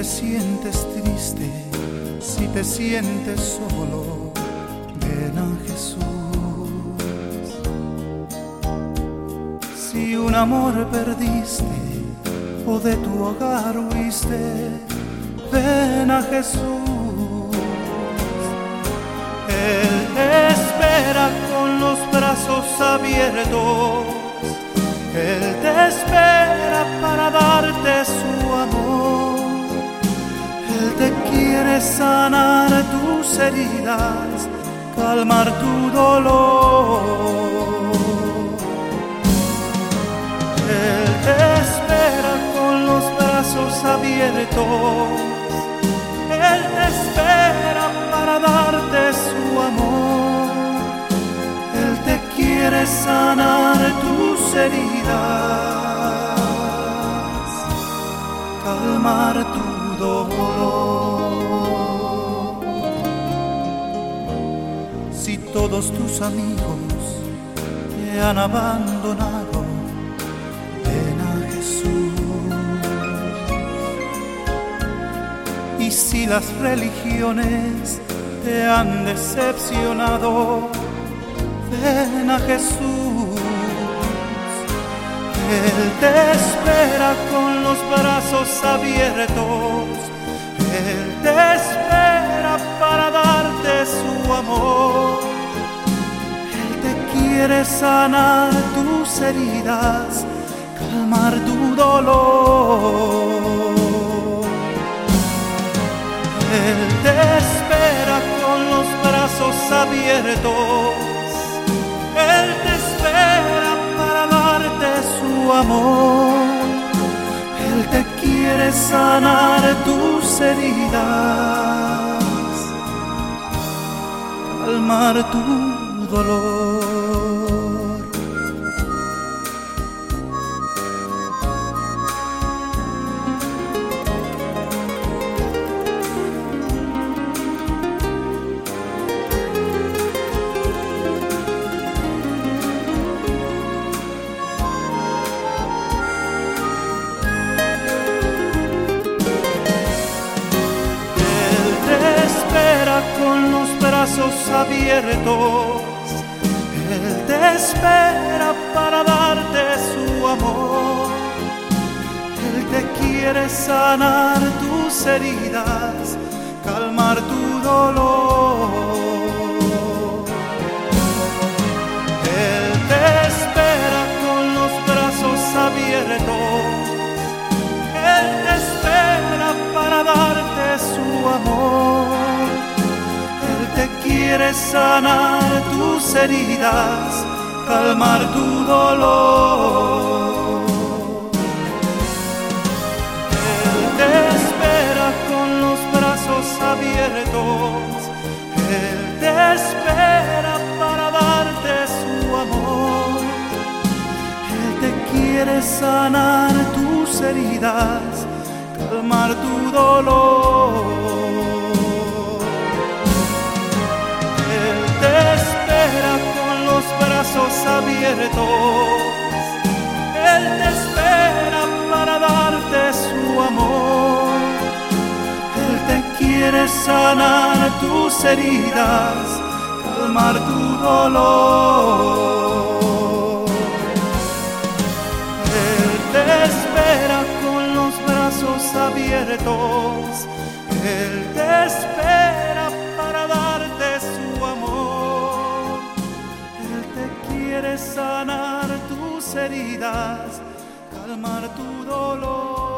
te sientes triste, si te sientes solo, ven a Jesús. Si un amor perdiste o de tu hogar huiste, ven a Jesús. Él espera con los brazos abiertos. Él te espera para darte sanar tus heridas, calmar tu dolor. Él te espera con los brazos abiertos. Él te espera para darte su amor. Él te quiere sanar tus heridas, calmar tu dolor. Todos tus amigos te han abandonado, ven a Jesús. Y si las religiones te han decepcionado, ven a Jesús. Él te espera con los brazos abiertos. Él te espera te quiere sanar tus heridas, calmar tu dolor. Él te espera con los brazos abiertos. Él te espera para darte su amor. Él te quiere sanar tus heridas, calmar tu dolor. Brazos abiertos. Él te espera para darte su amor. Él te quiere sanar tus heridas, calmar tu dolor. Sanar tus heridas, calmar tu dolor. Él te espera con los brazos abiertos. Él te espera para darte su amor. Él te quiere sanar tus heridas, calmar tu dolor. Abiertos. Él te espera para darte su amor. Él te quiere sanar tus heridas, calmar tu dolor. Él te espera con los brazos abiertos. Heridas, calmar tu dolor.